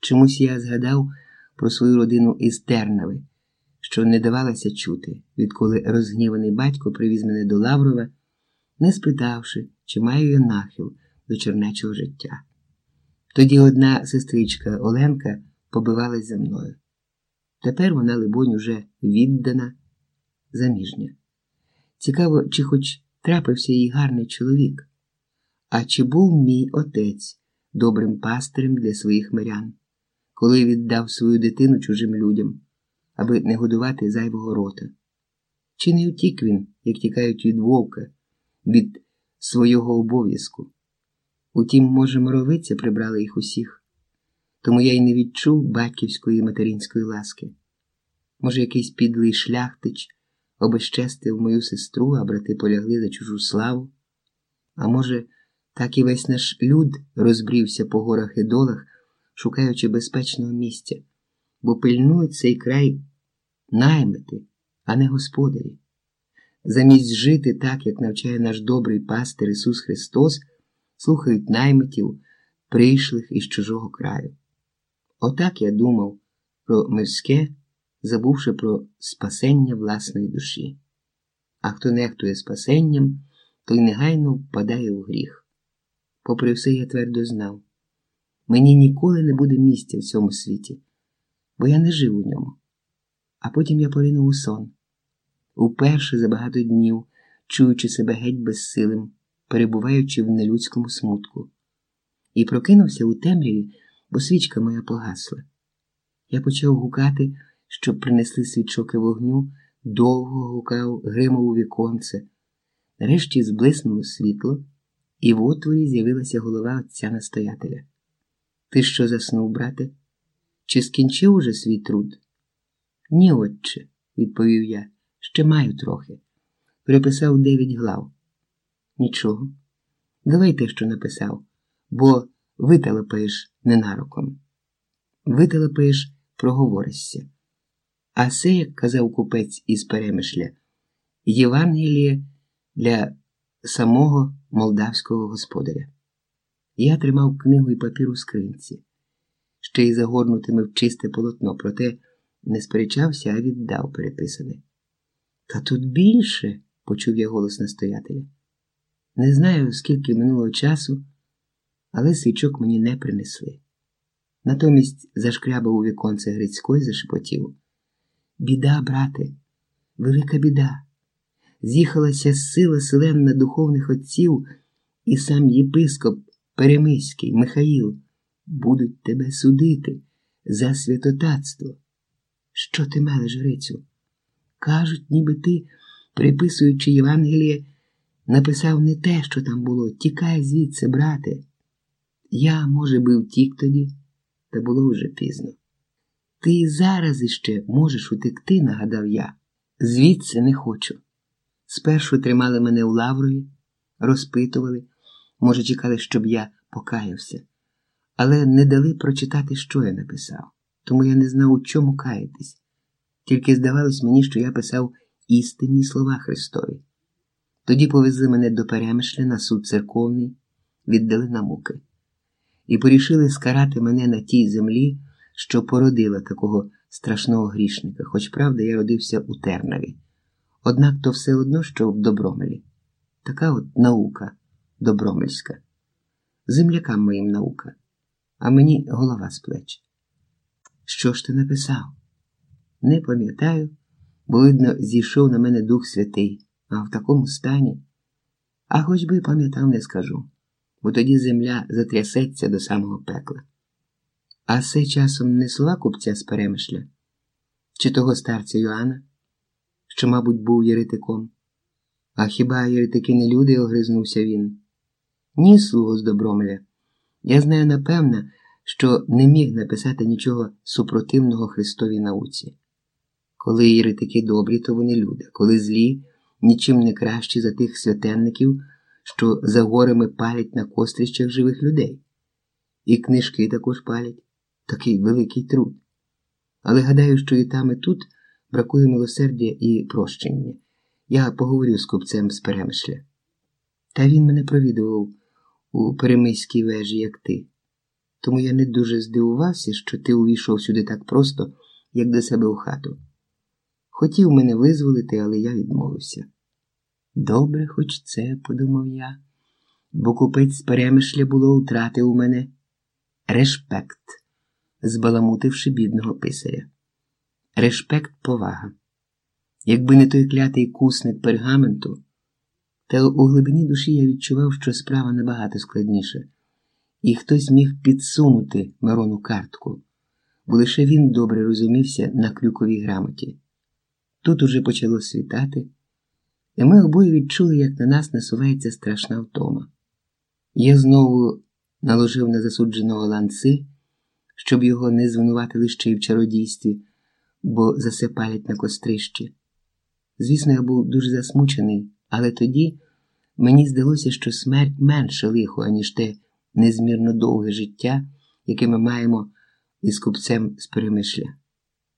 Чомусь я згадав про свою родину із Тернави, що не давалася чути, відколи розгніваний батько привіз мене до Лаврова, не спитавши, чи маю я нахил до чернечого життя. Тоді одна сестричка Оленка побивалась за мною. Тепер вона, либонь, уже віддана, заміжня. Цікаво, чи хоч трапився їй гарний чоловік, а чи був мій отець добрим пастирем для своїх мирян, коли віддав свою дитину чужим людям, аби не годувати зайвого рота? Чи не утік він, як тікають від вовка, від свого обов'язку? Утім, може, моровиця прибрала їх усіх, тому я й не відчув батьківської материнської ласки. Може, якийсь підлий шляхтич обезчестив мою сестру, а брати полягли за чужу славу? А може, так і весь наш люд розбрівся по горах і долах, шукаючи безпечного місця, бо пильнують цей край наймити, а не господарі. Замість жити так, як навчає наш добрий пастир Ісус Христос, слухають наймитів, прийшлих із чужого краю. Отак я думав про мирське, забувши про спасення власної душі. А хто нехтує спасенням, той негайно впадає у гріх. Попри все, я твердо знав мені ніколи не буде місця в цьому світі, бо я не жив у ньому. А потім я поринув у сон, уперше за багато днів, чуючи себе геть безсилим, перебуваючи в нелюдському смутку, і прокинувся у темряві, бо свічка моя погасла. Я почав гукати, щоб принесли свічоки вогню, довго гукав гримову віконце. Нарешті зблиснуло світло, і в отворі з'явилася голова отця настоятеля. Ти що заснув, брате? Чи скінчив уже свій труд? Ні, отче, відповів я, ще маю трохи. Переписав дев'ять глав. Нічого. Давай те, що написав, бо вителепаєш ненароком. Вителепаєш, проговоришся. А це, як казав купець із перемишля, Євангеліє для самого молдавського господаря. Я тримав книгу і папір у скринці, ще й загорнутими в чисте полотно, проте не сперечався, а віддав переписане. Та тут більше, почув я голос настоятеля. Не знаю, скільки минуло часу, але свічок мені не принесли. Натомість зашкрябав у віконце Грицько і зашепотів. Біда, брате, велика біда. З'їхалася сила селенна духовних отців, і сам єпископ Перемиський, Михаїл, будуть тебе судити за святотатство. Що ти мелеш, Грицю? Кажуть, ніби ти, приписуючи Євангеліє, написав не те, що там було. Тікай звідси, брате. Я, може, би втік тоді, та було вже пізно. Ти і зараз іще можеш утекти, нагадав я. Звідси не хочу. Спершу тримали мене у лаврові, розпитували, може, чекали, щоб я покаявся, але не дали прочитати, що я написав, тому я не знав, у чому каятись. Тільки здавалось мені, що я писав істинні слова Христові. Тоді повезли мене до Перемишля на суд церковний, віддали на муки, і порішили скарати мене на тій землі, що породила такого страшного грішника, хоч правда, я родився у Тернаві. Однак то все одно, що в Добромелі. Така от наука добромельська. Землякам моїм наука, а мені голова з плеч. Що ж ти написав? Не пам'ятаю, бо, видно, зійшов на мене Дух Святий, а в такому стані. А хоч би пам'ятав, не скажу, бо тоді земля затрясеться до самого пекла. А це часом не слова купця з перемишля, чи того старця Йоанна, що, мабуть, був єретиком. А хіба єретики не люди? огризнувся він. Ні, слуго з Добромеля. Я знаю напевно, що не міг написати нічого супротивного Христовій науці. Коли єретики добрі, то вони люди, коли злі, нічим не кращі за тих святенників, що за горами палять на кострищах живих людей. І книжки також палять такий великий труд. Але гадаю, що і там, і тут бракує милосердя і прощення. Я поговорю з купцем з перемишля. Та він мене провідував у перемиській вежі, як ти. тому я не дуже здивувався, що ти увійшов сюди так просто, як до себе у хату. Хотів мене визволити, але я відмовився. Добре, хоч це, подумав я, бо купець перемишля було втратив у мене решпект, збаламутивши бідного писаря. Решпект повага. Якби не той клятий кусник пергаменту, та у глибині душі я відчував, що справа набагато складніша, і хтось міг підсунути Мирону картку, бо лише він добре розумівся на клюковій грамоті. Тут уже почало світати, і ми обоє відчули, як на нас насувається страшна втома. Я знову наложив на засудженого ланци, щоб його не звинуватили ще й в чародійстві, бо засипалять на кострищі. Звісно, я був дуже засмучений, але тоді мені здалося, що смерть менше лихо, аніж те незмірно довге життя, яке ми маємо із купцем з перемишля.